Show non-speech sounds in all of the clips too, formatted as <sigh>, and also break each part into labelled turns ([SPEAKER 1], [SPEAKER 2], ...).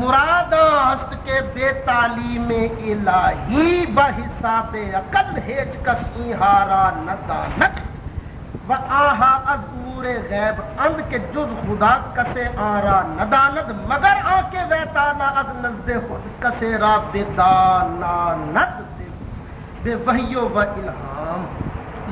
[SPEAKER 1] مراد است کے بے تعلیم الہی بحساب عقل ہیچ کس ایہارا ندانت و آہا از امور غیب اند کے جز خدا کسے آرا ندانت مگر آکے تعالی از نزد خود کسے را بدانانت بے وحیو و الہام۔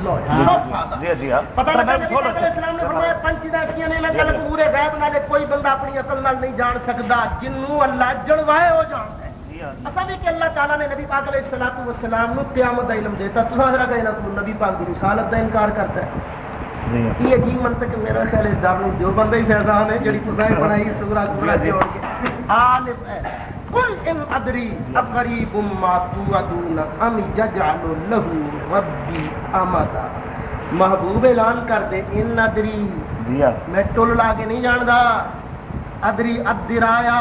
[SPEAKER 2] جی جی ہاں۔
[SPEAKER 1] پتہ
[SPEAKER 2] تو
[SPEAKER 1] لگا
[SPEAKER 2] میں
[SPEAKER 1] نبی
[SPEAKER 2] چھوڑ
[SPEAKER 1] پاک علیہ السلام نے فرمایا پنچ داسیاں نے لگا لگ پورے غیب نالے کوئی بندہ اپنی عقل نال نہیں جان سکدا جنوں اللہ جڑوائے ہو جاندا ہے۔
[SPEAKER 2] جی ہاں۔
[SPEAKER 1] اساں بھی کہ اللہ تعالی نے نبی پاک علیہ الصلوۃ والسلام نو قیامت دا علم دیتا۔ تساں ذرا کہنا تو نبی پاک دی رسالت دا انکار کرتا ہے۔
[SPEAKER 2] جی ہاں۔
[SPEAKER 1] یہ عجیب منطق میرا خیال ہے دار نو جو بندہ ہی فیضان ہے جڑی تساں ہی بنائی
[SPEAKER 2] جی، جی۔
[SPEAKER 1] جوڑ کے۔ عالم ہے۔ قل ان ادری اقریب ما توعدون ام یجعل له ربی امدا محبوب اعلان کر دے ان ادری
[SPEAKER 2] جی ہاں
[SPEAKER 1] میں ٹول لا کے نہیں جاندا ادری ادرایا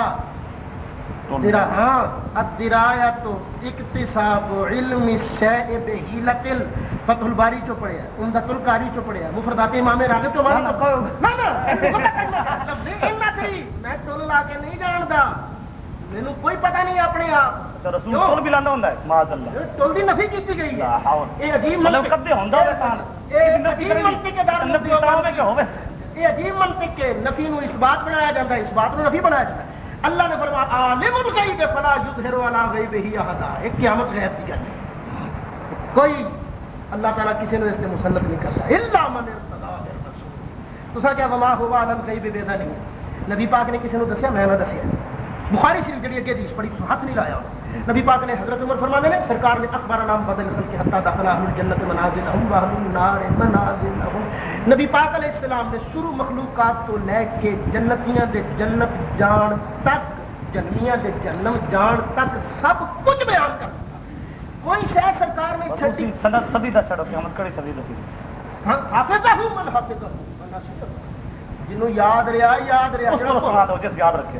[SPEAKER 1] درا ہاں ادرایا تو اکتساب علم الشیء بحیلت فتح الباری چو پڑھے ہے عمدۃ القاری چو پڑھے ہے مفردات امام راغب چو مانا تو نہ نہ لفظ ان ادری میں ٹول لا کے نہیں جاندا مینوں کوئی
[SPEAKER 2] اللہ
[SPEAKER 1] ٹول دی نفی کیتی گئی
[SPEAKER 2] لا
[SPEAKER 1] ہے
[SPEAKER 2] حول
[SPEAKER 1] یہ عجیب منطق
[SPEAKER 2] کدے ہوندا ہوے کان
[SPEAKER 1] یہ عجیب منطق کے دار
[SPEAKER 2] نبی تاوے کہ ہوے
[SPEAKER 1] یہ عجیب منطق کے نفی نو اس بات بنایا جاتا ہے اس بات نو نفی بنایا جاتا ہے اللہ نے فرمایا عالم الغیب فلا یظہر علی غیبہ احد ایک قیامت غیب کی گل ہے کوئی اللہ تعالیٰ کسی نے اس نے مسلط نہیں کرتا الا من ارتضى من رسول تو کیا وما هو علی الغیب بیدا نہیں ہے نبی پاک نے کسی نے دسیا میں نہ دسیا بخاری شریف جڑی اگے حدیث پڑھی تو ہاتھ نہیں لایا۔ نبی پاک نے حضرت عمر فرمانے نے سرکار نے اخبار نام بدل خلق حتی دخل اہل الجنت منازلہم و اہل النار منازلہم۔ نبی پاک علیہ السلام نے شروع مخلوقات تو لے کے جنتیاں دے جنت جان تک جنمیاں دے جنم جان تک سب کچھ بیان کر کوئی شے سرکار نے چھٹی
[SPEAKER 2] سند صدی دا چھڑو قیامت کڑی صدی دسی
[SPEAKER 1] ہاں، حافظہ من حافظہ جنوں یاد رہا یاد رہا
[SPEAKER 2] اس کو سنا دو جس یاد رکھے۔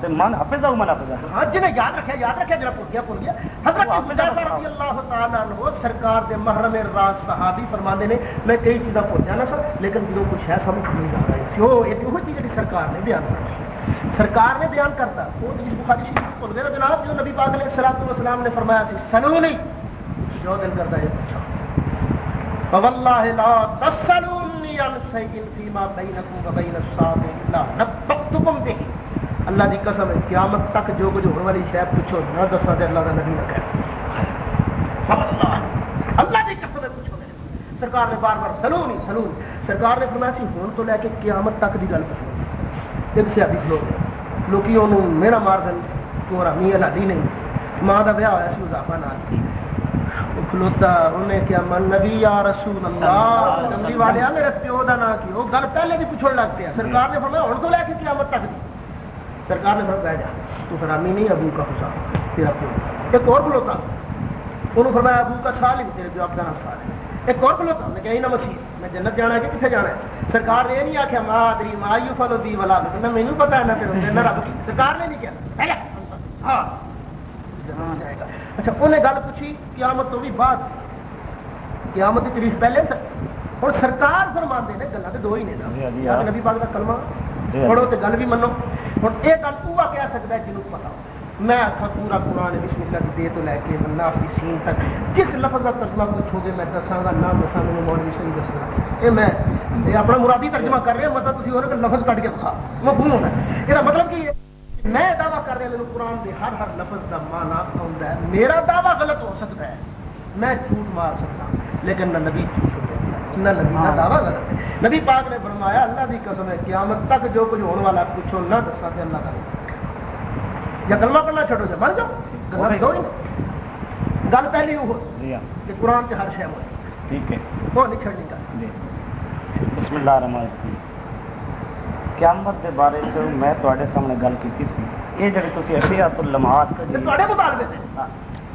[SPEAKER 1] تے
[SPEAKER 2] من حافظ ہو من حافظ
[SPEAKER 1] ہاں جنہیں یاد رکھا یاد رکھا جنہیں بھول گیا بھول گیا حضرت حذیفہ
[SPEAKER 2] ہے
[SPEAKER 1] رضی اللہ تعالیٰ عنہ سرکار دے محرم راز صحابی فرماندے نے میں کئی چیزاں بھول جانا سا لیکن جنہوں کو شاید سمجھ نہیں آ رہی سی وہ یہ وہ چیز جڑی سرکار نے بیان فرمائی۔ سرکار نے بیان کرتا وہ حدیث بخاری شریف بھول گئے جناب جو نبی پاک علیہ الصلوۃ والسلام نے فرمایا سی سلونی جو دل کرتا ہے پوچھو فواللہ لا تسلونی عن شیء فیما بینکم و بین الصادق الا نبقتکم به۔ اللہ دی قسم ہے قیامت تک جو کچھ ہونے والی شے پوچھو نہ دسا تے اللہ دا نبی نہ کہے اللہ۔ اللہ دی قسم ہے پوچھو میرے۔ کو۔ سرکار نے بار بار سلونی سلونی سرکار نے فرمایا سی ہن تو لے کے قیامت تک دی گل پوچھو۔ ایک سیابی کھلو۔ گیا لوکی انہوں مینا مار دن تو حرامی الہادی نہیں۔ ماں دا بیاہ ہویا سی اضافہ نال۔ وہ کھلوتا انہیں کیا من نبی یا رسول اللہ۔ کملی والے آ میرے پیو دا نا کی۔ وہ گل پہلے بھی لگ پیا۔ سرکار نے فرمایا ہن تو لے کے قیامت تک دی۔ سرکار نے فرمایا جا تو حرامی نہیں ابو کا حساس تیرا پیو۔ ایک اور کھلوتا انہوں فرمایا ابو کا سال ہی تیرے پیو کا سال ہے۔ ایک اور کھلوتا انہیں کہا نہ مسیح میں جنت جانا ہے کہ کتنے جانا ہے؟ سرکار نے یہ نہیں آخیا ماں ادری ماں یو فلو بی والا نہ مینو پتا ہے نہ تیرے نہ رب کی۔ سرکار نے نہیں پہلے ہاں۔ جہاں جائے گا۔ اچھا انہیں گل پوچھی قیامت تو بھی بعد۔ قیامت کی تاریخ پہلے سر اور سرکار فرماندے نے گلاں تے دو ہی نے۔
[SPEAKER 2] جی ہاں، جی ہاں۔
[SPEAKER 1] نبی پاک دا کلمہ۔
[SPEAKER 2] جی ہاں۔
[SPEAKER 1] پڑھو تے گل بھی منو۔ ہن اے گل اوہ کہہ سکدا ہے جنوں پتہ ہو۔ میں آخا پورا قرآن بسم اللہ کی بے تو لے کے ناس کی سین تک۔ جس لفظ کا ترجمہ پوچھو گے میں دساں گا نہ دساں مجھے مولوی صحیح دسنا یہ میں اپنا مرادی ترجمہ کر رہا مطلب تھی ہونا کہ لفظ کٹ کے بخا۔ مفہوم ہونا ہے۔ یہ مطلب کی ہے میں دعویٰ کر رہا میرے قرآن کے ہر ہر لفظ کا مانا آتا ہے۔ میرا دعویٰ غلط ہو سکتا ہے۔ میں جھوٹ مار سکتا لیکن نہ نبی جھوٹ بولتا نہ نبی کا دعویٰ غلط ہے۔ نبی پاک نے فرمایا اللہ کی قسم ہے قیامت تک جو کچھ ہونے والا پوچھو نہ دسا تے اللہ نہیں یا کلمہ پڑھنا چھوڑو جا مر جاؤ۔ گل دو ہی نہیں۔ گل پہلی وہ
[SPEAKER 2] جی ہاں۔
[SPEAKER 1] کہ قرآن کے ہر شے میں۔
[SPEAKER 2] ٹھیک ہے۔
[SPEAKER 1] وہ نہیں چھڑنی گل۔
[SPEAKER 2] جی۔ بسم اللہ الرحمن الرحیم۔ قیامت دے بارے چ میں تواڈے سامنے گل کیتی سی۔ یہ جڑی تسی اشیاء تو لمحات
[SPEAKER 1] تے تواڈے مطالبے تے
[SPEAKER 2] ہاں،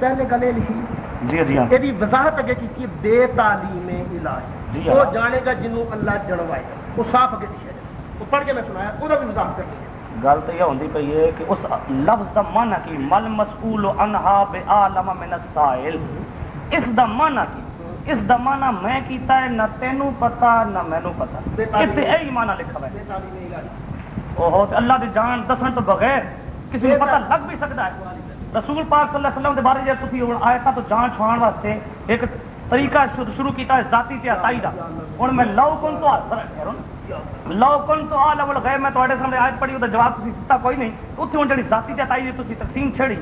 [SPEAKER 2] پہلے گل
[SPEAKER 1] لکھی
[SPEAKER 2] جی
[SPEAKER 1] جی
[SPEAKER 2] ہاں ایدی وضاحت اگے کیتی ہے بے
[SPEAKER 1] تعلیم
[SPEAKER 2] الہی وہ جانے گا جنوں
[SPEAKER 1] اللہ
[SPEAKER 2] جڑوائے
[SPEAKER 1] گا
[SPEAKER 2] وہ صاف اگے لکھیا وہ پڑھ کے میں سنایا اودہ بھی وضاحت کر لیا گل تو یہ ہوندی پئی ہے کہ اس لفظ دا معنی کی مل مسئول عنہا بے من السائل اس دا معنی کی اس دمانہ میں کیتا ہے نہ
[SPEAKER 1] تینوں
[SPEAKER 2] پتہ نہ مینوں پتہ
[SPEAKER 1] اتنے یہی
[SPEAKER 2] معنی
[SPEAKER 1] لکھا ہوا ہے
[SPEAKER 2] اللہ
[SPEAKER 1] دی جان دسن
[SPEAKER 2] تو بغیر
[SPEAKER 1] کسی کو پتہ لگ بھی
[SPEAKER 2] سکتا ہے۔ رسول
[SPEAKER 1] پاک صلی اللہ علیہ وسلم دے بارے
[SPEAKER 2] جے تسی
[SPEAKER 1] ہن تو جان چھوان واسطے ایک طریقہ شروع کیتا ہے ذاتی تے عطائی دا۔ ہن میں لو کن تو اثر
[SPEAKER 2] کرن لو کن تو عالم الغیب میں تواڈے سامنے آیت پڑھی او دا جواب تسی دتا کوئی نہیں۔ اوتھے ہن جڑی ذاتی تے عطائی دی تسی تقسیم چھڑی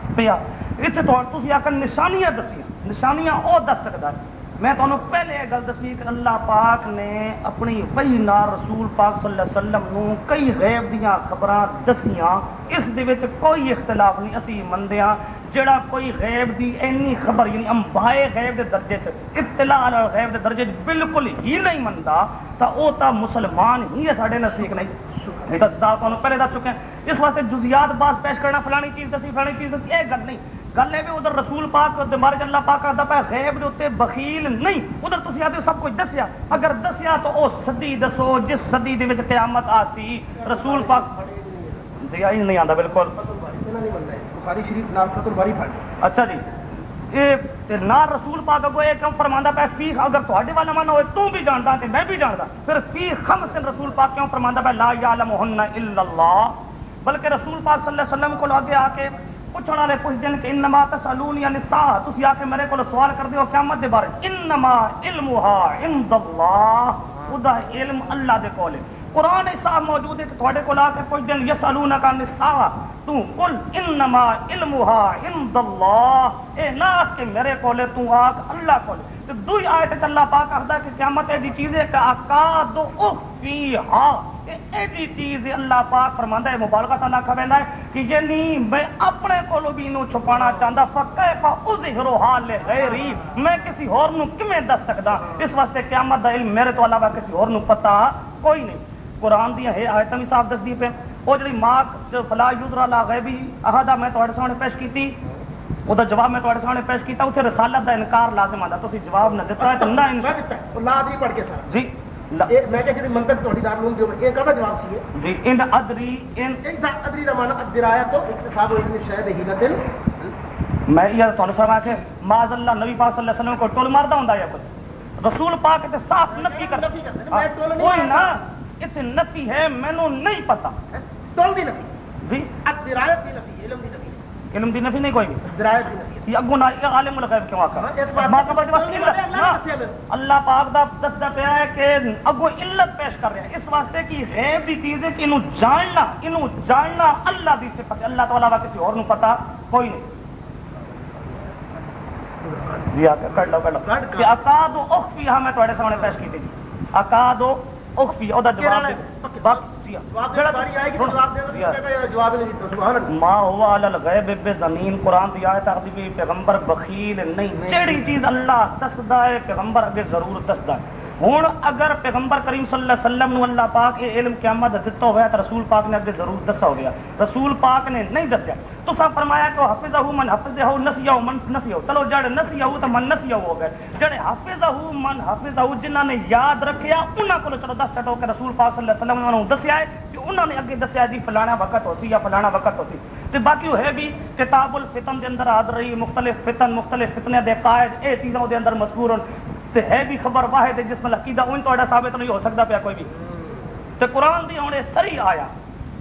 [SPEAKER 1] نشانیاں دسیاں۔ نشانیاں وہ دستا میں
[SPEAKER 2] پہلے گل دسی کہ اللہ پاک نے اپنی بئی نار رسول پاک غیب دیاں خبر دسیاں۔ اس کوئی اختلاف نہیں، اسی مندیاں جڑا کوئی غیب دی اینی خبر یعنی امبائے غیب دے درجے سے اطلاع اور غیب دے درجے بالکل ہی نہیں مندا تا او تا مسلمان ہی ہے ساڈے نصیق نہیں۔ دسا تانوں پہلے دس چکے ہیں۔ اس واسطے جزیات باز پیش کرنا، فلانی چیز دسی، فلانی چیز دسی، اے گل نہیں۔ گل ہے بھی ادھر رسول پاک تے مارک اللہ پاک آتا پہ غیب دے اتنے بخیل نہیں۔ ادھر تسی آتے سب کچھ دسیا۔ اگر دسیا تو او صدی دسو، جس صدی دے وچ قیامت آسی، رسول پاک۔ جی آئی نہیں آندا، بالکل۔ بلکہ رسول پوچھنے والے پوچھ دین کہ انما تسالون یا نساء تسی اکھے میرے کول سوال کردے ہو قیامت دے بارے۔ انما علمھا عند اللہ۔ خدا علم اللہ دے کول ہے۔ قران صاحب موجود ہے کہ تواڈے کول آ کے پوچھ دین یسالون کا نساء اے کہ میرے کولے آگ اللہ کولے۔ پاک کہ قیامت ہے چیزیں کہ اے چیز اللہ پاک فرماندا ہے، مبالغہ تا نہ کھویندا ہے کہ یعنی میں اپنے کولو بھی نو چھپانا چاہندا میں کسی اور نو کیویں دس سکدا؟ اس واسطے قیامت دا علم میرے تو علاوہ
[SPEAKER 1] کسی
[SPEAKER 2] اور
[SPEAKER 1] نو پتہ کوئی نہیں۔ قرآن دیا
[SPEAKER 2] ہے، آیتاں
[SPEAKER 1] بھی صاف دس دی پہ۔ وہ جو ماک فلا یوزرا لا غیبی احدا میں
[SPEAKER 2] تو سامنے پیش کی
[SPEAKER 1] تھی وہ تو جواب میں تو اڑ سامنے پیش کی تھا
[SPEAKER 2] اسے رسالت دا انکار لازم آدھا تو اسی جواب نہ دیتا ہے اچھا، تو نہ انشاء لا دری پڑھ کے ساتھ جی میں کہا
[SPEAKER 1] جنہی منطق توڑی دار لون دیو
[SPEAKER 2] میں ایک
[SPEAKER 1] آدھا
[SPEAKER 2] جواب سی ہے جی ان دا
[SPEAKER 1] ادری ان دا
[SPEAKER 2] ادری
[SPEAKER 1] دا مانا ادر آیا تو اکتصاب و
[SPEAKER 2] علم شاہ بہی گا تل میں
[SPEAKER 1] یہ تو انسان
[SPEAKER 2] آیا کہ ماز اللہ نبی پاک صلی اللہ علیہ
[SPEAKER 1] وسلم کو ٹول
[SPEAKER 2] مار دا ہوں
[SPEAKER 1] پتا
[SPEAKER 2] تول
[SPEAKER 1] دی
[SPEAKER 2] نفی۔
[SPEAKER 1] جی۔ درایت
[SPEAKER 2] دی نفی علم دی نفی۔ علم دی نفی نہیں کوئی۔ بھی درایت دی نفی۔ یہ اگوں نہ عالم الغیب کیوں آکا ہاں، اس واسطے ما بس نہیں اللہ پاک دا دس دا پیا ہے کہ اگوں علت پیش کر رہے ہیں اس واسطے کہ
[SPEAKER 1] غیب دی
[SPEAKER 2] چیز ہے کہ انو جاننا انو جاننا اللہ دی صفت اللہ تعالی کسی اور نو
[SPEAKER 1] پتہ
[SPEAKER 2] کوئی نہیں۔ جی
[SPEAKER 1] آ
[SPEAKER 2] کر
[SPEAKER 1] لو کر لو۔ کہ
[SPEAKER 2] اقاد
[SPEAKER 1] اخفیہ میں
[SPEAKER 2] تواڈے سامنے
[SPEAKER 1] پیش کیتی جی اقاد اخفی او دا جواب
[SPEAKER 2] دے۔ ماں ہوا الغیب بے زمین قرآن پیغمبر بخیل نہیں۔ چیڑی چیز اللہ ہے پیغمبر اگے ضرور ہے۔ ہوں اگر پیغمبر کریم صلی اللہ علیہ وسلم نو اللہ پاک یہ علم قیامت دتا ہوا تو رسول پاک نے اگے ضرور دسا ہو گیا رسول پاک نے نہیں دسیا۔ تو سب فرمایا کہ حفظ ہو من حفظ ہو نسی ہو من نسی ہو چلو جڑ نسی ہو تو من نسی ہو گئے۔ جڑے حفظ ہو من حفظ ہو جنہاں نے یاد رکھیا، انہاں کو چلو دس چٹو کہ رسول پاک صلی اللہ علیہ وسلم نے دسیا ہے کہ انہاں نے اگے دسیا دی فلانا وقت ہو سی یا فلانا وقت ہو سی تے باقی ہے بھی کتاب الفتن دے اندر حاضر رہی، مختلف فتن، مختلف فتنے دے قائد، اے چیزاں دے اندر مذکور ہن۔ تے ہے بھی خبر واحد ہے جس نال عقیدہ اون تہاڈا ثابت نہیں ہو سکدا پیا کوئی بھی۔ تے قران دی اونے سری آیا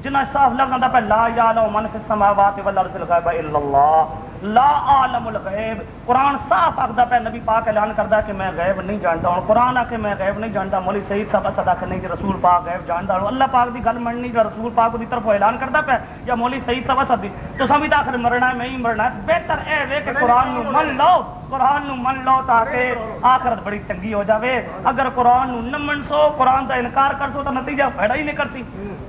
[SPEAKER 2] جنا صاف لفظ آتا پہ لا یا یعلم من فی السماوات والارض الغیب الا اللہ لا عالم الغیب۔ قرآن صاف آتا پہ نبی پاک اعلان کردا کہ میں غیب نہیں جانتا۔ ہوں قرآن آ کے میں غیب نہیں جانتا۔ مولوی سید صاحب اسد آخر نہیں جی رسول پاک غیب جانتا۔ ہوں اللہ پاک دی گل مننی جو رسول پاک دی طرف اعلان کردا پہ یا مولوی سید صاحب اسد تو سب تا آخر مرنا ہے میں ہی مرنا ہے۔ بہتر اے وے کہ قرآن نو من لو قرآن نو من لو تاکہ آخرت بڑی چنگی ہو جاوے۔ اگر قرآن نو نہ من سو قرآن دا انکار کر سو تو نتیجہ پیدا ہی نہیں کر سی۔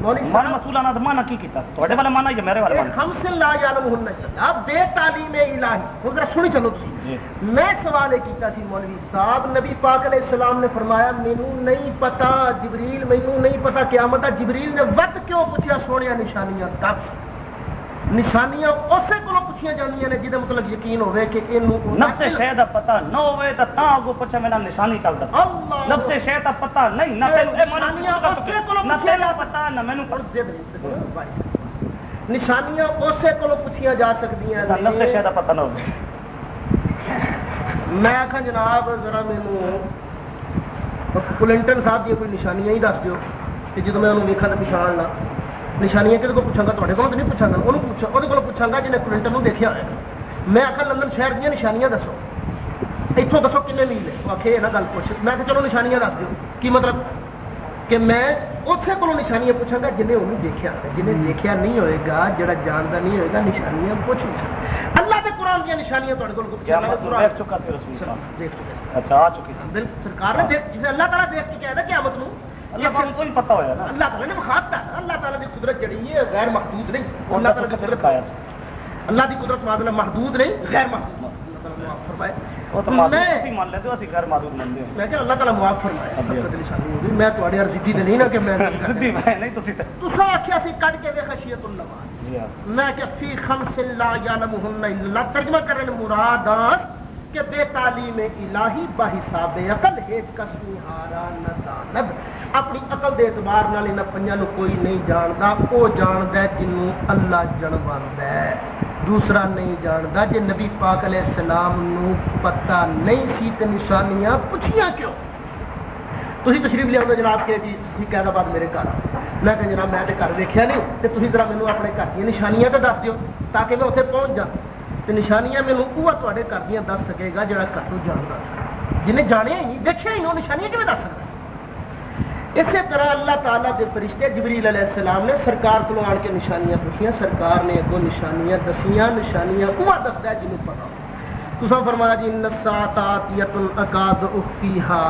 [SPEAKER 1] مانا
[SPEAKER 2] مسئولہ نہ مانا کی کیتا والے مانا یا میرے
[SPEAKER 1] والے
[SPEAKER 2] مانا؟
[SPEAKER 1] لا بے تعلیم الہی۔ ذرا سنی چلو تسی۔
[SPEAKER 2] جی۔
[SPEAKER 1] میں سوال کیتا سی مولوی صاحب نبی پاک علیہ السلام نے فرمایا نہیں پتا جبریل مینوں نہیں پتا قیامت جبریل نے وقت کیوں پوچھا سونے نشانیاں؟ دس۔ نشانیاں اسے کو پوچھیاں جانیاں نے جہد مطلب یقین ہوئے کہ انہوں
[SPEAKER 2] نفس شہ دا پتہ نہ ہوئے تے تا اگوں پوچھے میں نشانی چل دس نفس شہ دا پتہ نہیں نہ تینوں
[SPEAKER 1] نشانیاں اسے کو
[SPEAKER 2] پوچھیاں
[SPEAKER 1] نہ
[SPEAKER 2] پتہ نہ مینوں
[SPEAKER 1] اور زید نشانیاں اسے کو پوچھیاں جا سکدیاں
[SPEAKER 2] ہیں نفس
[SPEAKER 1] شہ
[SPEAKER 2] دا پتہ نہ ہوئے
[SPEAKER 1] میں آکھاں جناب ذرا مینوں کلنٹن صاحب دی کوئی نشانیاں ہی دس دیو کہ جدوں میں انہوں ویکھاں تے پہچان لاں نشانیاں کہ پوچھا گا تھوڑے کو نہیں پوچھا گا وہ پوچھا وہ پوچھا گا جنہیں کلنٹر دیکھا ہوا میں آخر لندن شہر دیا نشانیاں دسو اتوں دسو کن میل ہے آ کے گل پوچھ میں چلو نشانیاں دس دوں کی مطلب کہ میں اسے کو نشانیاں پوچھا گا جنہیں انہوں دیکھا جنہیں دیکھا نہیں ہوئے گا جہاں جانتا نہیں ہوئے گا نشانیاں پوچھ نہیں سکتا
[SPEAKER 2] اللہ
[SPEAKER 1] کے قرآن
[SPEAKER 2] دیا
[SPEAKER 1] نشانیاں
[SPEAKER 2] دیکھ چکا
[SPEAKER 1] سرکار نے اللہ تعالیٰ دیکھ چکا ہے نا قیامت مت
[SPEAKER 2] اللہ کو پتہ ہویا نا۔
[SPEAKER 1] اللہ تعالیٰ نے مخاطب ہے۔ اللہ تعالیٰ کی قدرت جڑی ہے غیر محدود نہیں۔ اللہ تعالیٰ
[SPEAKER 2] کو
[SPEAKER 1] قدرت
[SPEAKER 2] سی
[SPEAKER 1] اللہ کی قدرت معاذ اللہ محدود نہیں غیر محدود۔ اللہ تعالیٰ معاف فرمائے۔ میں
[SPEAKER 2] مان لیتے اسی غیر معدود مانتے ہیں۔
[SPEAKER 1] میں کہ اللہ تعالیٰ معاف فرمائے سب کا دل شانی ہو گئی میں تواڈے عرض ضدی تے نہیں نا کہ میں
[SPEAKER 2] سدھی میں نہیں تسی تے۔
[SPEAKER 1] تسا آکھیا سی کڈ کے وے خشیت اللہ
[SPEAKER 2] جی ہاں۔
[SPEAKER 1] میں کہ فی خمس لا یعلمہن الا اللہ ترجمہ کرنے مراد آس کہ بے تعلیم الہی بحساب عقل، ہیچ کس نہارا نہ داند۔ اپنی عقل دے اعتبار نہ لینا پنجاں نو کوئی نہیں جاندہ او جاندہ ہے جنوں اللہ جنواندہ ہے۔ دوسرا نہیں جاندہ جن نبی پاک علیہ السلام نو پتہ نہیں سی نشانیاں پوچھیاں کیوں؟ تو ہی تشریف لیا آؤ جناب کہے جی سی قید آباد میرے کارا میں کہا جناب، میں دے گھر ویکھیا نہیں تو ہی ذرا میں نو اپنے گھر دی نشانیاں دے دس دیو تاکہ میں ہوتے پہنچ جاں۔ تو نشانیاں میں وہ تے گھر دیا دس سکے گا جڑا کٹو جانتا جنہیں جانے ہی نہیں دیکھے ہی وہ نشانیاں کیوں دس سکتا اسی طرح اللہ تعالیٰ دے فرشتے جبریل علیہ السلام نے سرکار کو آن کے نشانیاں پوچھیاں سرکار نے اگو نشانیاں دسیاں نشانیاں وہ دستا ہے جنوب پتا تو فرمایا جی نسات اکاد اخفیہا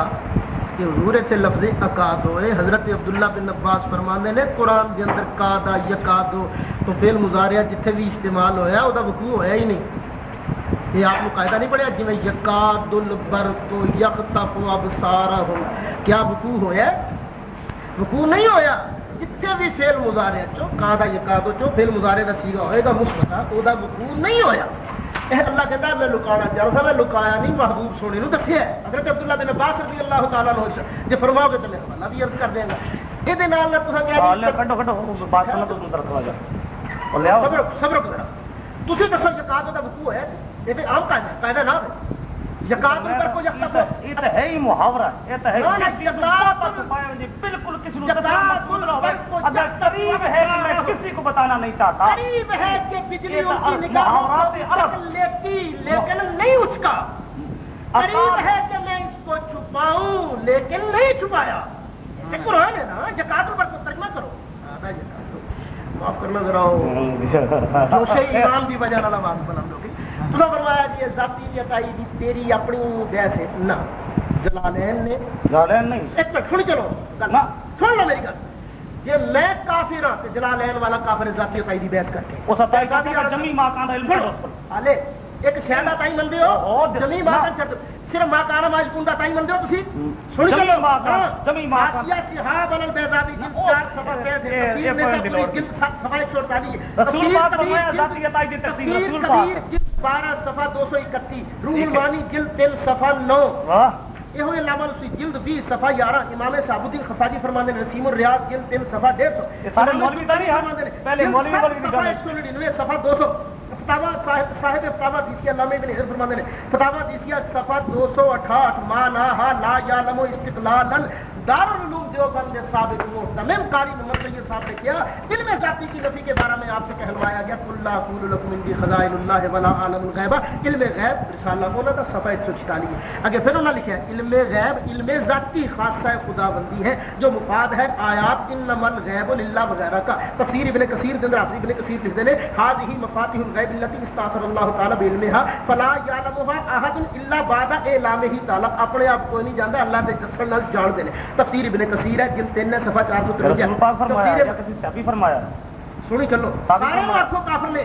[SPEAKER 1] کہ حضور تھے لفظ اکادو ہے۔ حضرت عبداللہ بن عباس فرمانے نے قرآن دے اندر کادا یکادو۔ تو فیل مزاریہ جتھے بھی استعمال ہویا، او دا وقوع ہویا ہی نہیں۔ یہ آپ مقاعدہ نہیں پڑھے جو جی میں یکادو البرکو یختفو ابسارا ہو کیا وقوع ہویا؟ ہے وقوع نہیں ہویا؟ جتھے بھی فیل مزاریہ چو کادا یکادو چو فیل مزاریہ دا سیگا ہوئے گا، مصبتہ، او دا وقوع نہیں ہویا۔ اللہ کہتا ہے میں لکانا
[SPEAKER 2] چاہتا
[SPEAKER 1] میں
[SPEAKER 2] لکایا
[SPEAKER 1] نہیں
[SPEAKER 2] محبوب سونے نو دسیا ہے حضرت عبداللہ بن عباس رضی اللہ
[SPEAKER 1] تعالی عنہ جے فرماؤ گے تے میں اللہ بھی عرض کر دے گا اے دے نال تسا کہہ دی اللہ کڈو کڈو عباس
[SPEAKER 2] نے تو تر کھوا جا او لے
[SPEAKER 1] صبر صبر
[SPEAKER 2] ذرا تسی دسو
[SPEAKER 1] زکات
[SPEAKER 2] دا وقوع ہے تے اے تے
[SPEAKER 1] عام
[SPEAKER 2] کا پیدا نہ ہوئے میں
[SPEAKER 1] اس کو لیکن نہیں چھپایا۔ نا پر کرنا ذرا جوش ایمان دی وجہ نال آواز بلند ہو۔ تسا فرمایا جی یہ ذاتی عطائی دی تیری اپنی ہے نہ۔ جلالین نے
[SPEAKER 2] جالین نہیں۔
[SPEAKER 1] ایک منٹ سنی چلو۔ سن لو میری گل۔ جے میں کافر ہاں تے جلالین والا کافر ہے ذاتی عطائی دی بحث کر کے۔
[SPEAKER 2] اس
[SPEAKER 1] آدھا-
[SPEAKER 2] جمی ماکان دا علم ہے
[SPEAKER 1] حالے ایک شہد دا تائی مندے ہو۔
[SPEAKER 2] اوہو، د-
[SPEAKER 1] جمی
[SPEAKER 2] نہ۔
[SPEAKER 1] ماکان چھڑ دو۔ صرف ماکان ماج کوندا تائی مندے ہو تسی؟
[SPEAKER 2] جمی
[SPEAKER 1] چلو۔ ہاں۔
[SPEAKER 2] جمی ماکان۔
[SPEAKER 1] آسیہ صحاب البیضابی جلد چار صفحہ ہے
[SPEAKER 2] یہ-
[SPEAKER 1] تفسیر نے سب پوری۔ جلد سات صفحہ ایک سو اڑتالیس
[SPEAKER 2] رسول
[SPEAKER 1] تفسیر
[SPEAKER 2] پاک فرمایا ذاتی عطائی دی تفسیر رسول پاک۔
[SPEAKER 1] جلد بارہ صفحہ دو سو اکتی روح
[SPEAKER 2] ٹھیک ہے۔
[SPEAKER 1] المانی جلد تین صفحہ نو۔
[SPEAKER 2] واہ۔
[SPEAKER 1] یہ ہوئے علامہ نصی جلد بھی صفحہ یارہ امام صاحب الدین خفاجی فرماندے نے رسیم الریاض جلد تین صفحہ ڈیڑھ سو۔
[SPEAKER 2] یہ سارے
[SPEAKER 1] امام
[SPEAKER 2] مولوی تو نہیں ہیں؟ پہلے مولوی کی
[SPEAKER 1] صفحہ
[SPEAKER 2] گل ہے۔
[SPEAKER 1] ایک سو نڑینوے صفحہ دو سو۔ فتاوا صاحب صاحب فتاوا دیسی علامہ ابن حزب فرماندے نے۔ فتاوا دیسیہ صفحہ دو سو اٹھاٹھ۔ مانا ہا لا یعلم استقلالا دارالعلوم دیوبند سابق محتمم قاری محمد طیب صاحب نے کیا علم ذاتی کی نفی کے بارے میں آپ سے کہلوایا گیا، قل لا اقول لكم عندي خزائن اللہ ولا عالم الغیب علم غیب، رسالہ ہونا تھا، صفحہ 144 اگے پھر انہوں نے لکھا ہے، علم غیب، علم ذاتی خاصہ خداوندی ہے، جو مفاد ہے، آیات، انما الغیب للہ وغیرہ کا۔ تفسیر ابن کثیر کے اندر حافظ ابن کثیر لکھتے ہیں هذه مفاتيح الغیب التي استاثر اللہ تعالی بعلمها فلا يعلمها احد الا بعد اعلامه تعالی۔ اپنے آپ کوئی نہیں جانتا، اللہ دے دسن نال جان دے نے تفسیر ابن کثیر ہے جلد 3 صفحہ 453
[SPEAKER 2] رسول پاک فرمایا
[SPEAKER 1] تفسیر
[SPEAKER 2] کسی صحابی فرمایا؟
[SPEAKER 1] سنی چلو۔ سارے۔ آنکھوں کافر نے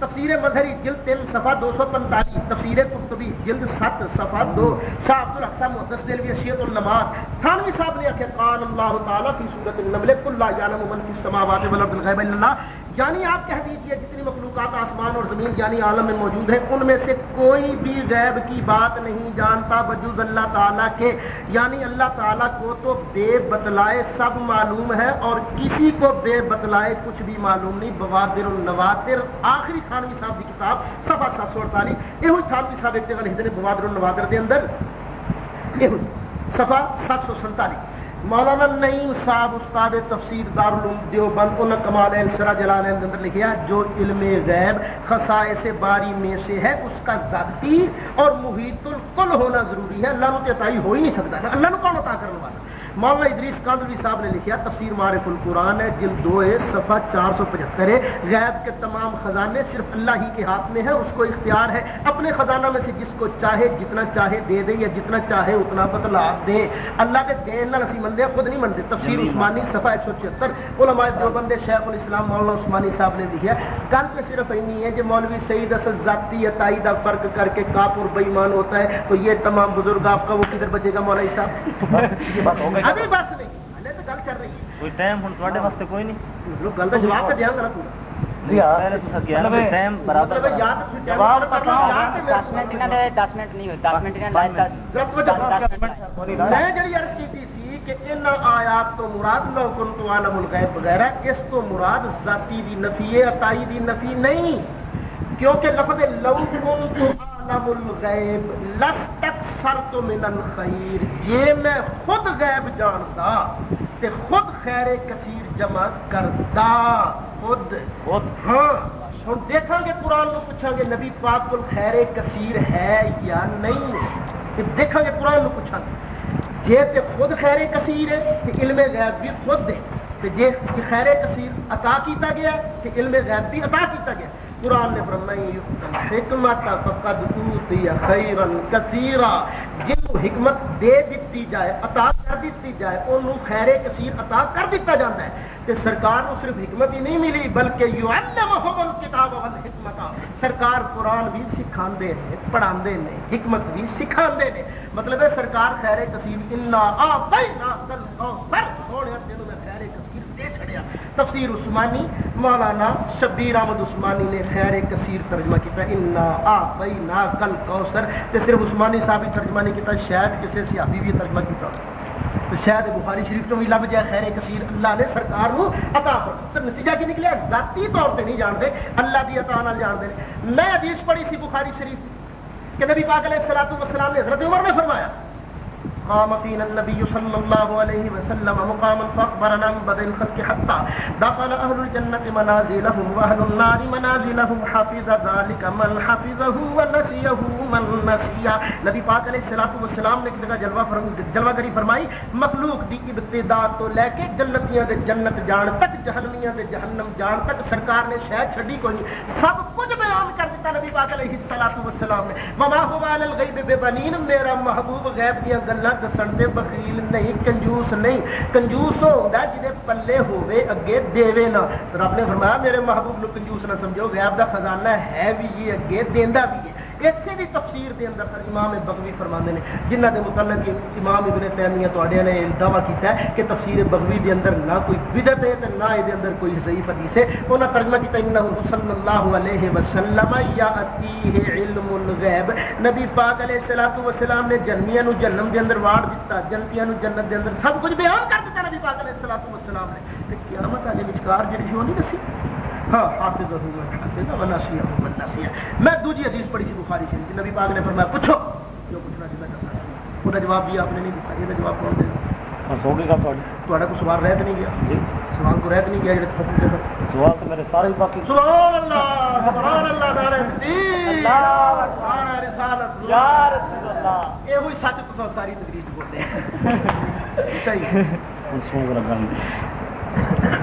[SPEAKER 1] تفسیر مظہری جلد تین صفحہ دو سو پنتالیس تفسیر قرطبی جلد سات صفحہ دو۔ شاہ عبد الحق صاحب محدث دلوی شیخ العلمات تھانوی صاحب نے آخیا قال اللہ تعالی فی سورۃ النمل قل لا یعلم من فی السماوات والارض الغیب الا اللہ۔ یعنی آپ کہہ دیجیے جتنی مخلوقات آسمان اور زمین یعنی عالم میں موجود ہے ان میں سے کوئی بھی غیب کی بات نہیں جانتا بجوز اللہ تعالیٰ کے۔ یعنی اللہ تعالیٰ کو تو بے بتلائے سب معلوم ہے اور کسی کو بے بتلائے کچھ بھی معلوم نہیں۔ بوادر النوادر، آخری تھانوی صاحب کی کتاب، صفحہ سات سو اڑتالیس۔ یہ تھانوی صاحب ایک بوادر النوادر دے اندر۔ یہ صفحہ سات سو سنتالیس۔ مولانا نعیم صاحب استاد تفسیر دارالعلوم دیوبند ان کمالین سرا جلالین کے اندر لکھیا جو علم غیب، خصائص باری میں سے ہے، اس کا ذاتی اور محیط الکل ہونا ضروری ہے، اللہ نو تے عطائی ہو ہی نہیں سکتا نا اللہ نو کون عطا کرنے والا؟ مولانا ادریس کاندوی صاحب نے لکھیا تفسیر معرف القرآن ہے جلد دو ہے صفحہ چار سو پچہتر ہے۔ غیب کے تمام خزانے صرف اللہ ہی کے ہاتھ میں ہیں اس کو اختیار ہے۔ اپنے خزانہ میں سے جس کو چاہے جتنا چاہے دے دے یا جتنا چاہے اتنا بتلا دے اللہ کے دین نال اسی مندے خود نہیں مندے تفسیر عثمانی صفحہ ایک سو چھتر علماء دیوبند شیخ الاسلام مولانا عثمانی صاحب نے لکھا گل تو صرف اینی ہے کہ مولوی سعید اصل ذاتی عطائی دا فرق کر کے کاپور بےمان ہوتا ہے تو یہ تمام بزرگ آپ کا وہ کدھر بچے گا مولوی صاحب؟ ابھی بس نہیں ہلے تو گل چل رہی ہے
[SPEAKER 3] کوئی ٹائم ہن تواڈے واسطے کوئی نہیں
[SPEAKER 1] مطلب گل کا جواب تو دیا گا پورا
[SPEAKER 2] جی ہاں
[SPEAKER 3] پہلے تسا کیا
[SPEAKER 2] مطلب ہے-
[SPEAKER 3] ٹائم برابر
[SPEAKER 1] مطلب یا
[SPEAKER 2] جواب
[SPEAKER 1] لو یا تو میں
[SPEAKER 4] دس منٹ انہوں نے دس منٹ نہیں ہوئے دس منٹ
[SPEAKER 1] توجہ کرو۔
[SPEAKER 4] دس منٹ
[SPEAKER 1] میں جڑی عرض کیتی سی کہ ان آیات تو مراد لو کنت عالم الغیب وغیرہ اس تو مراد ذاتی دی نفی ہے عطائی دی نفی نہیں کیونکہ لفظ لو کنت عالم الغیب لستکثرت من الخیر جے میں خود غیب جاندا تے خود خیر کثیر جمع کردا خود
[SPEAKER 2] بہت
[SPEAKER 1] ہاں۔ ہن دیکھاں گے قرآن نو پوچھاں گے نبی پاک کول خیر کثیر ہے یا نہیں؟ تے دیکھاں گے قرآن نو پوچھاں گے۔ جے تے خود خیر کثیر ہے تے علم غیب بھی خود دے تے جے خیر کثیر عطا کیتا گیا ہے تے علم غیب بھی عطا کیتا گیا ہے۔ قرآن نے فرمایا حکمت فقد اوتی خیرا کثیرا. جن کو حکمت دے دیتی جائے، عطا کر دیتی جائے انہوں خیر کثیر عطا کر دیتا جاتا ہے۔ تے سرکار کو صرف حکمت ہی نہیں ملی، بلکہ یعلمہم الکتاب والحکمت۔ سرکار قرآن بھی سکھاندے نے، پڑھاندے نے، حکمت بھی سکھاندے نے۔ مطلب ہے، سرکار خیر کثیر، انا اعطینا کل کوثر سونے تینوں میں خیر کثیر دے چھڑیا تفسیر عثمانی، مولانا شبیر احمد عثمانی نے خیر کثیر ترجمہ کیتا، انا اعطینا کل کوثر تے صرف عثمانی صاحب ہی ترجمہ نہیں کیتا، شاید کسی صحابی بھی ترجمہ کیتا۔ تو شاید بخاری شریف تو بھی لب جائے خیر کثیر، اللہ نے سرکار نو عطا فرمایا۔ تو نتیجہ کی نکلیا؟ ذاتی طور تے نہیں جانتے، اللہ دی عطا نال جانتے ہیں۔ میں حدیث پڑھی سی بخاری شریف کہ نبی پاک علیہ الصلوۃ والسلام نے حضرت عمر نے فرمایا قام فينا النبي صلى الله عليه وسلم مقاما فاخبرنا من بدء الخلق حتى دخل اهل الجنه منازلهم واهل النار منازلهم. حفظ ذلك من حفظه ونسيه من نسيه. نبی پاک علیہ الصلوۃ والسلام نے ایک جگہ جلوہ فرم جلوہ گری فرمائی، مخلوق دی ابتدا تو لے کے جنتیاں دے جنت جان تک، جہنمیاں دے جہنم جان تک سرکار نے شاید چھڈی کوئی نہیں سب کچھ بیان کر دیتا نبی پاک علیہ الصلوۃ والسلام نے۔ وما هو علی الغیب بضنین میرا محبوب غیب دیاں گلاں دسن تے بخیل نہیں کنجوس نہیں کنجوس ہوندا جدے پلے ہوے اگے دیوے نہ رب نے فرمایا میرے محبوب نو کنجوس نہ سمجھو غیب دا خزانہ ہے بھی یہ اگے دیندا بھی ہے اسی دی تفسیر دے اندر پھر امام بغوی فرماندے نے جنہ دے متعلق امام ابن تیمیہ تواڈے نے دعویٰ کیتا ہے کہ تفسیر بغوی دے اندر نہ کوئی بدعت ہے تے نہ اے دے اندر کوئی ضعیف حدیث ہے انہاں ترجمہ کیتا انہ صلی اللہ علیہ وسلم یاتیہ علم الغیب نبی پاک علیہ الصلوۃ والسلام نے جنمیاں نو جنم دے اندر واڑ دتا جنتیاں نو جنت دے اندر سب کچھ بیان کر دتا نبی پاک علیہ الصلوۃ والسلام نے تے قیامت والے وچکار جڑی سی وہ نہیں دسی ہاں حافظ حافظ و ناسیہ من ناسیہ میں دوجی حدیث پڑھی سی بخاری شریف نبی پاک نے فرمایا پوچھو؟ جو پوچھنا میں دسا۔ وہ جواب بھی آپ نے نہیں دیتا یہ جواب کون دے؟
[SPEAKER 2] بس ہو تھوڑی
[SPEAKER 1] تھوڑا۔ کو سوال رہت نہیں گیا؟
[SPEAKER 2] جی۔
[SPEAKER 1] سوال کو رہت نہیں گیا جڑے چھوٹے چھوٹے سب
[SPEAKER 2] سوال تو میرے سارے باقی
[SPEAKER 1] سبحان اللہ سبحان اللہ نعرہ تکبیر۔
[SPEAKER 2] اللہ
[SPEAKER 1] نعرہ رسالت
[SPEAKER 2] یا رسول اللہ۔
[SPEAKER 1] یہ ہوئی سچ تو ساری تقریر بولتے ہیں۔ <laughs> صحیح۔
[SPEAKER 2] سونگ لگا یہ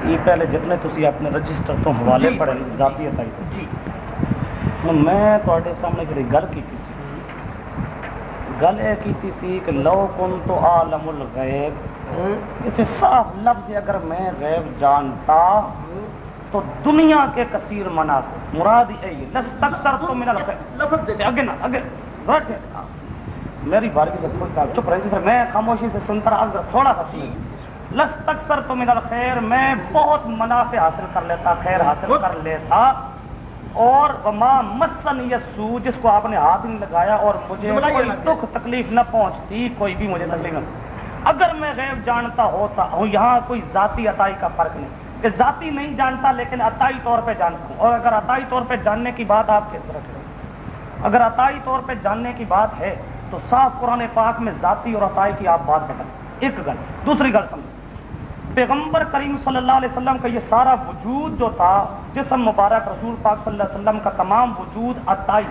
[SPEAKER 2] یہ پہلے جتنے تھی اپنے رجسٹر تو حوالے
[SPEAKER 1] جی۔
[SPEAKER 2] پڑے ذاتی اتائی
[SPEAKER 1] جی۔
[SPEAKER 2] ਹੁਣ ਮੈਂ ਤੁਹਾਡੇ ਸਾਹਮਣੇ ਜਿਹੜੀ ਗੱਲ ਕੀਤੀ گل یہ کی ਕੀਤੀ ਸੀ ਕਿ ਲਓ ਕੁਨ ਤੋ اسے صاف لفظ اگر میں غیب جانتا تو دنیا کے کثیر منافع۔ مراد یہی تو من لفظ دے آگے نہ
[SPEAKER 1] میری بارگی
[SPEAKER 2] سے تھوڑا چپ رہے جی، سر۔ میں خاموشی سے سنتا رہا ذرا تھوڑا سا سی لس تکثر تو من الخیر میں بہت منافع حاصل کر لیتا خیر حاصل کر لیتا۔ اور وما مسن یسو جس کو آپ نے ہاتھ نہیں لگایا اور مجھے کوئی دکھ تکلیف نہ
[SPEAKER 1] پہنچتی کوئی
[SPEAKER 2] بھی
[SPEAKER 1] مجھے
[SPEAKER 2] تکلیف نہ اگر میں غیب جانتا ہوتا ہوں یہاں کوئی ذاتی عطائی کا فرق نہیں۔ کہ ذاتی نہیں جانتا لیکن عطائی طور پہ جانتا ہوں۔ اور اگر عطائی طور پہ جاننے کی بات آپ کے طرف اگر عطائی طور پہ جاننے کی بات ہے تو صاف قرآن پاک میں ذاتی اور عطائی کی آپ بات بتائیں۔ ایک گل دوسری گل سمجھیں پیغمبر کریم صلی اللہ علیہ وسلم کا یہ سارا وجود جو تھا، جسم مبارک رسول پاک صلی اللہ علیہ وسلم کا تمام وجود عطائی۔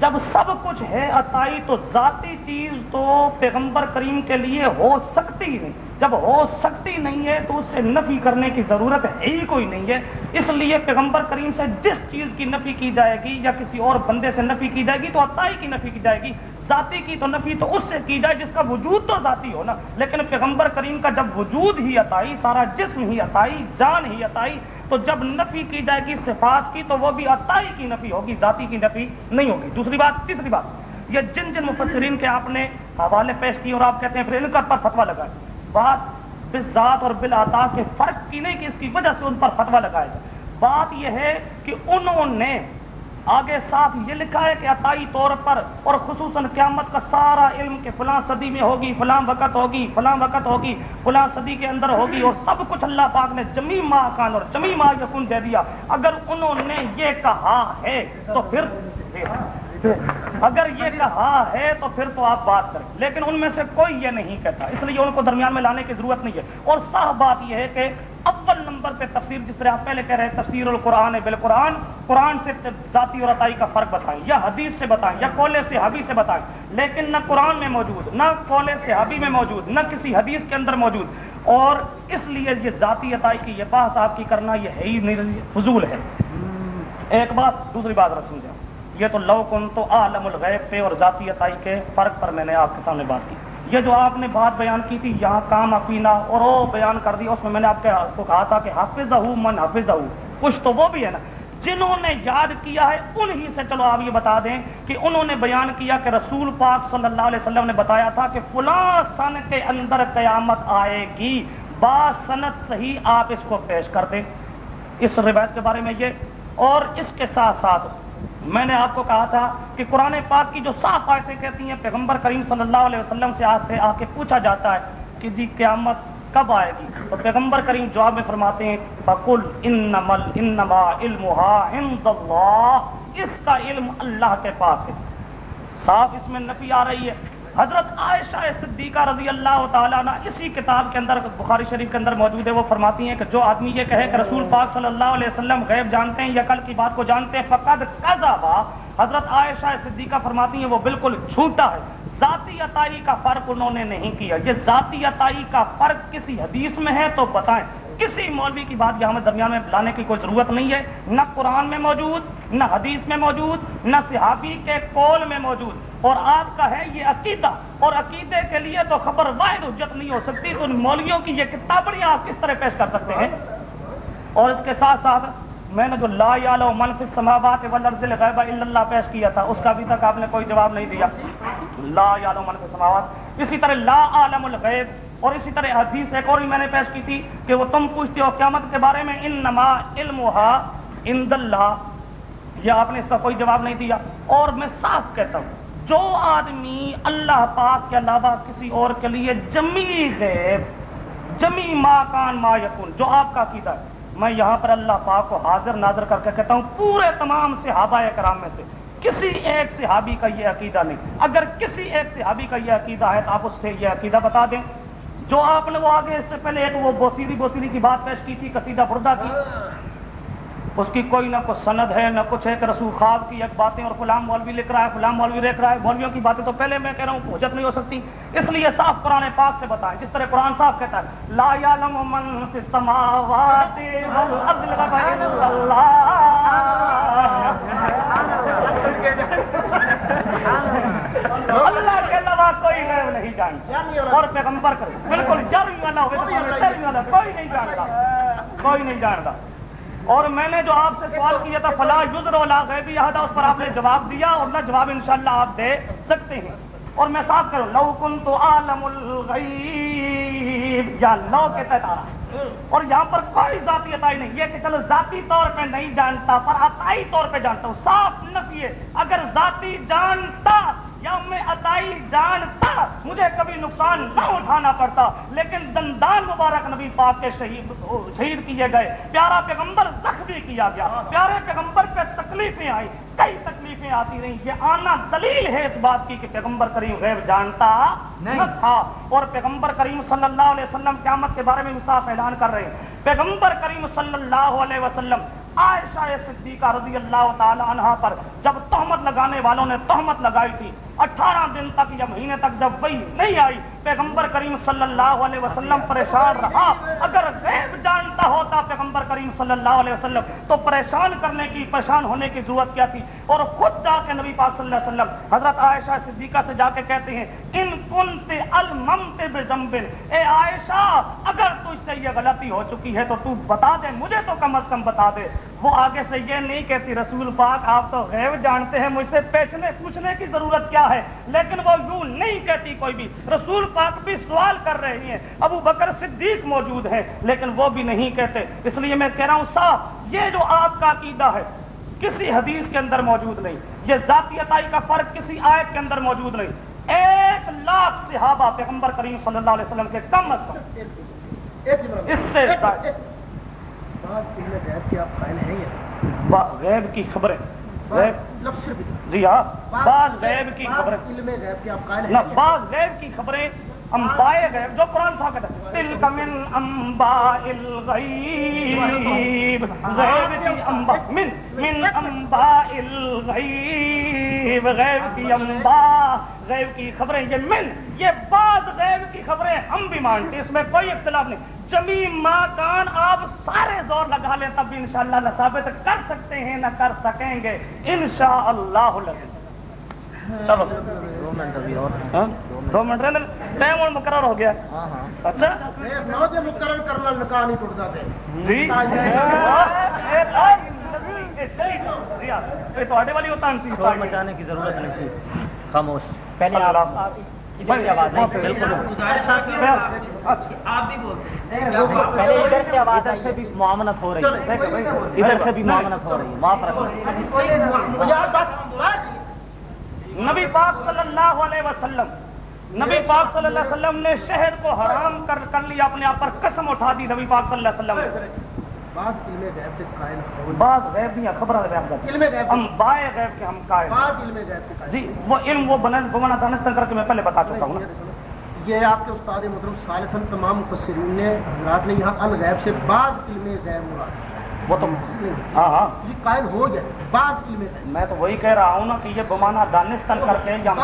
[SPEAKER 2] جب سب کچھ ہے عطائی، تو ذاتی چیز تو پیغمبر کریم کے لیے ہو سکتی نہیں جب ہو سکتی نہیں ہے، تو اس سے نفی کرنے کی ضرورت ہے ہی کوئی نہیں ہے۔ اس لیے پیغمبر کریم سے جس چیز کی نفی کی جائے گی یا کسی اور بندے سے نفی کی جائے گی، تو عطائی کی نفی کی جائے گی۔ ذاتی کی تو نفی تو اس سے کی جائے جس کا وجود تو ذاتی ہو نا۔ لیکن پیغمبر کریم کا جب وجود ہی عطائی، سارا جسم ہی عطائی، جان ہی عطائی، تو جب نفی کی جائے گی، صفات کی، تو وہ بھی عطائی کی نفی ہوگی، ذاتی کی نفی نہیں ہوگی۔ دوسری بات، تیسری بات، یہ جن جن مفسرین کے آپ نے حوالے پیش کیے اور آپ کہتے ہیں، پھر ان کا پر فتوا لگائے۔ بات بذات اور بالعطا کے فرق کی نہیں، کہ اس کی وجہ سے ان پر فتوا لگائے بات یہ ہے کہ انہوں نے آگے ساتھ یہ لکھا ہے کہ عطائی طور پر اور خصوصاً قیامت کا سارا علم کہ فلاں صدی میں ہوگی، فلاں وقت ہوگی، فلاں وقت ہوگی، فلاں صدی کے اندر ہوگی اور سب کچھ اللہ پاک نے جمی ماں کان اور جمی ماں یقین دے دیا۔ اگر انہوں نے یہ کہا ہے تو پھر جی ہاں۔ اگر یہ کہا ہے تو پھر تو آپ بات کریں۔ لیکن ان میں سے کوئی یہ نہیں کہتا۔ اس لیے ان کو درمیان میں لانے کی ضرورت نہیں ہے۔ اور صاحب بات یہ ہے کہ اول نمبر پہ تفسیر جس طرح آپ پہلے کہہ رہے ہیں، تفسیر القرآن بالقرآن، قرآن سے ذاتی اور عطائی کا فرق بتائیں، یا حدیث سے بتائیں، یا کولے سے حبی سے بتائیں، لیکن نہ قرآن میں موجود، نہ کولے سے حبی میں موجود، نہ کسی حدیث کے اندر موجود۔ اور اس لیے یہ ذاتی عطائی کی، یہ بحث آپ کی کرنا یہ ہے ہی نہیں فضول ہے۔ ایک بات دوسری بات نہ سمجھا یہ تو لو کن تو عالم الغیب پہ اور ذاتی عطائی کے فرق پر میں نے آپ کے سامنے بات کی۔ یہ جو آپ نے بات بیان کی تھی، یہاں کام افینا اور او بیان کر دیا اس میں میں نے آپ کو کہا تھا کہ حافظ من حافظ کچھ تو وہ بھی ہے نا۔ جنہوں نے یاد کیا ہے، انہی سے چلو آپ یہ بتا دیں کہ انہوں نے بیان کیا کہ رسول پاک صلی اللہ علیہ وسلم نے بتایا تھا کہ فلاں سن کے اندر قیامت آئے گی۔ با سنت صحیح آپ اس کو پیش کر دیں۔ اس روایت کے بارے میں یہ اور اس کے ساتھ ساتھ میں نے آپ کو کہا تھا کہ قرآن پاک کی جو صاف آیتیں کہتی ہیں، پیغمبر کریم صلی اللہ علیہ وسلم سے آج سے آ کے پوچھا جاتا ہے کہ جی قیامت کب آئے گی؟ اور پیغمبر کریم جواب میں فرماتے ہیں، فقل انما علم اس کا علم اللہ کے پاس ہے۔ صاف اس میں نفی آ رہی ہے۔ حضرت عائشہ صدیقہ رضی اللہ تعالیٰ عنہ اسی کتاب کے اندر، بخاری شریف کے اندر موجود ہے، وہ فرماتی ہیں کہ جو آدمی یہ کہے کہ رسول پاک صلی اللہ علیہ وسلم غیب جانتے ہیں یا کل کی بات کو جانتے ہیں، فقد قذبا حضرت عائشہ صدیقہ فرماتی ہیں، وہ بالکل جھوٹا ہے۔ ذاتی عطائی کا فرق انہوں نے نہیں کیا۔ یہ ذاتی عطائی کا فرق کسی حدیث میں ہے تو بتائیں۔ کسی مولوی کی بات یہاں درمیان میں لانے کی کوئی ضرورت نہیں ہے۔ نہ قرآن میں موجود، نہ حدیث میں موجود، نہ صحابی کے قول میں موجود۔ اور آپ کا ہے یہ عقیدہ اور عقیدے کے لیے تو خبر واحد حجت نہیں ہو سکتی تو ان مولویوں کی یہ کتابڑیاں آپ کس طرح پیش کر سکتے ہیں؟ اور اس کے ساتھ ساتھ میں نے جو لا یعلم من فی السماوات والارض الغیب الا اللہ پیش کیا تھا، اس کا ابھی تک آپ نے کوئی جواب نہیں دیا۔ لا یعلم من فی السماوات۔ اسی طرح لا عالم الغیب اور اسی طرح حدیث ایک اور بھی میں نے پیش کی تھی کہ وہ تم پوچھتے ہو قیامت کے بارے میں، انما علمها عند اللہ۔ یہ آپ نے اس کا کوئی جواب نہیں دیا۔ اور میں صاف کہتا ہوں جو آدمی اللہ پاک کے علاوہ کسی اور کے لیے جمی غیب جمی ما کان ما یکون، جو آپ کا عقیدہ ہے۔ میں یہاں پر اللہ پاک کو حاضر ناظر کر کے کہتا ہوں، پورے تمام صحابہ کرام میں سے کسی ایک صحابی کا یہ عقیدہ نہیں۔ اگر کسی ایک صحابی کا یہ عقیدہ ہے تو آپ اس سے یہ عقیدہ بتا دیں۔ جو آپ نے وہ آگے اس سے پہلے ایک وہ بوسیدی بوسیدی کی بات پیش کی تھی، قصیدہ بردہ کی۔ اس کی کوئی نہ کوئی سند ہے نہ کچھ ہے کہ رسول خواب کی ایک باتیں اور غلام مولوی لکھ رہا ہے غلام مولوی لکھ رہا ہے مولویوں کی باتیں تو پہلے میں کہہ رہا ہوں حجت نہیں ہو سکتی۔ اس لیے صاف قرآن پاک سے بتائیں۔ جس طرح قرآن صاف کہتا ہے لا یعلم من فی السماوات والارض الا اللہ۔ اللہ۔ کے علاوہ کوئی غیب نہیں جانتا۔ اور پیغمبر کرے بالکل گیارہویں والا ہوگا کوئی نہیں جانتا۔ کوئی نہیں جانتا۔ اور میں نے جو آپ سے سوال کیا تھا، فلا یزر ولا غیبی احدا اس پر آپ نے جواب دیا اور نہ جواب انشاءاللہ آپ دے سکتے ہیں۔ اور میں صاف کروں، لو کنت عالم الغیب، یا لو کے تحت آ رہا ہے۔ اور یہاں پر کوئی ذاتی عطائی نہیں، یہ کہ چلو ذاتی طور پہ نہیں جانتا، پر عطائی طور پہ جانتا ہوں۔ صاف نفی ہے، اگر ذاتی جانتا یا میں عطائی جانتا مجھے کبھی نقصان نہ اٹھانا پڑتا۔ لیکن دندان مبارک نبی پاک کے شہید شہید کیے گئے۔ پیارا پیغمبر زخمی کیا گیا۔ پیارے پیغمبر پہ تکلیفیں آئی کئی تکلیفیں آتی رہی یہ آنا دلیل ہے اس بات کی کہ پیغمبر کریم غیب جانتا نہ تھا۔ اور پیغمبر کریم صلی اللہ علیہ وسلم قیامت کے بارے میں صاف اعلان کر رہے ہیں۔ پیغمبر کریم صلی اللہ علیہ وسلم عائشہ صدیقہ رضی اللہ تعالی عنہ پر جب تہمت لگانے والوں نے تہمت لگائی تھی، اٹھارہ دن تک یا مہینے تک جب وہی نہیں آئی، پیغمبر کریم صلی اللہ علیہ وسلم پریشان رہا، اگر غیب ہوتا پیغمبر کریم صلی اللہ علیہ وسلم تو پریشان کرنے کی، پریشان ہونے کی ضرورت کیا تھی؟ اور خود جا کے نبی پاک صلی اللہ علیہ وسلم، حضرت عائشہ صدیقہ سے جا کے کہتے ہیں، ان کنت الممت بزنبن اے عائشہ، اگر تجھ سے یہ غلطی ہو چکی ہے تو تو بتا دے، مجھے تو کم از کم بتا دے۔ وہ آگے سے یہ نہیں کہتی، رسول پاک، آپ تو غیب جانتے ہیں، مجھ سے پیچھنے پوچھنے کی ضرورت کیا ہے؟ لیکن وہ یوں نہیں کہتی کوئی بھی۔ رسول پاک بھی سوال کر رہی ہیں، ابو بکر صدیق موجود ہیں، لیکن وہ بھی نہیں کہتے۔ اس لیے میں کہہ رہا ہوں صاف یہ جو آپ کا عقیدہ ہے کسی حدیث کے اندر موجود نہیں۔ یہ ذاتی عطائی کا فرق کسی آیت کے اندر موجود نہیں۔ ایک لاکھ صحابہ پیغمبر کریم صلی اللہ علیہ وسلم کے کم از کم۔ اس سے
[SPEAKER 1] غیب
[SPEAKER 2] کی خبریں۔ جی ہاں۔ بعض غیب کی خبریں؟ بعض غیب کی خبریں انبائے غیب جو قرآن صاحب کہتا ہے تلک من انباء الغیب غیب کی انباء من من انباء الغیب غیب کی انباء غیب کی خبریں یہ من یہ بعض غیب کی خبریں ہم بھی مانتے ہیں اس میں کوئی اختلاف نہیں۔ جمی ماکان آپ سارے زور لگا لیں تب بھی انشاءاللہ نہ ثابت کر سکتے ہیں نہ کر سکیں گے۔ انشاءاللہ العزیز چلو۔
[SPEAKER 3] دو منٹ ابھی اور۔
[SPEAKER 2] ہاں؟ دو منٹ رہنے ٹائم اور مقرر ہو گیا۔
[SPEAKER 3] ہاں ہاں۔
[SPEAKER 2] اچھا۔
[SPEAKER 1] جے مقرر کرنا نکاح نہیں ٹوٹ جاتے۔
[SPEAKER 2] جی۔
[SPEAKER 1] ہاں، جی۔
[SPEAKER 2] ہاں۔ تھوڑے والی ہوتا
[SPEAKER 3] شور مچانے کی ضرورت نہیں تھی۔ خاموش۔
[SPEAKER 4] پہلے آپ آپ ادھر سے آواز آئی۔
[SPEAKER 2] بالکل۔
[SPEAKER 4] پہلے ادھر سے آواز
[SPEAKER 3] ادھر
[SPEAKER 4] آئی۔
[SPEAKER 3] سے بھی معاملت ہو رہی ہے۔ ادھر سے بھی معاملت ہو رہی ہے۔ معاف
[SPEAKER 2] نبی پاک صلی اللہ علیہ وسلم نبی پاک صلی اللہ علیہ وسلم نے شہد کو حرام کر کر لیا اپنے آپ پر قسم اٹھا دی نبی پاک صلی اللہ علیہ وسلم نے۔
[SPEAKER 1] بعض علم غیب کے قائل
[SPEAKER 2] بعض غیب دیا خبر
[SPEAKER 1] علم غیب
[SPEAKER 2] ہم بائے غیب کے ہم قائل۔
[SPEAKER 1] بعض علم غیب کے قائل
[SPEAKER 2] جی وہ علم وہ بنا بنا دانستان کر کے میں پہلے بتا چکا ہوں نا۔
[SPEAKER 1] یہ آپ کے استاد محترم صلی اللہ علیہ وسلم تمام مفسرین نے حضرات نے یہاں الغیب سے بعض علم غیب مراد۔
[SPEAKER 2] وہ تو
[SPEAKER 1] نہیں
[SPEAKER 2] ہاں ہاں۔
[SPEAKER 1] قائل ہو جائے بعض علم غیب
[SPEAKER 2] میں تو وہی کہہ رہا ہوں نا کہ یہ بمانا دانستان کر کے یا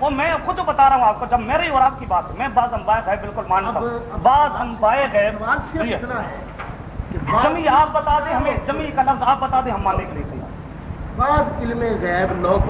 [SPEAKER 2] وہ میں خود بتا رہا ہوں آپ کو جب میری اور آپ کی بات ہے میں بعض بائے غیب بالکل مانتا ہوں۔ بعض بائے غیب
[SPEAKER 1] سوال صرف
[SPEAKER 2] سنیے،
[SPEAKER 1] اتنا ہے کہ بعض-
[SPEAKER 2] جمی آپ بتا دیں ہمیں جمی کا لفظ آپ بتا دیں ہم ماننے کے لیے۔
[SPEAKER 1] بعض علم غیب لوگ